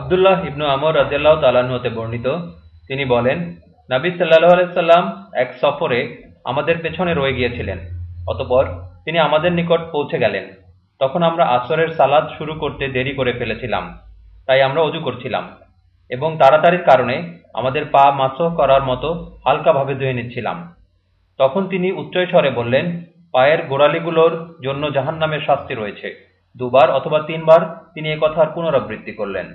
আবদুল্লাহ ইবনু আমর রাজিয়াল্লাহ তালাহতে বর্ণিত, তিনি বলেন, নাবী সাল্লাহ আলাইসাল্লাম এক সফরে আমাদের পেছনে রয়ে গিয়েছিলেন, অতপর তিনি আমাদের নিকট পৌঁছে গেলেন। তখন আমরা আসরের সালাদ শুরু করতে দেরি করে ফেলেছিলাম, তাই আমরা অজু করছিলাম এবং তাড়াতাড়ির কারণে আমাদের পা মাসহ করার মতো হালকাভাবে ধুয়ে নিচ্ছিলাম। তখন তিনি উচ্চস্বরে বললেন, পায়ের গোড়ালিগুলোর জন্য জাহান্নামের শাস্তি রয়েছে। দুবার অথবা তিনবার তিনি একথার পুনরাবৃত্তি করলেন।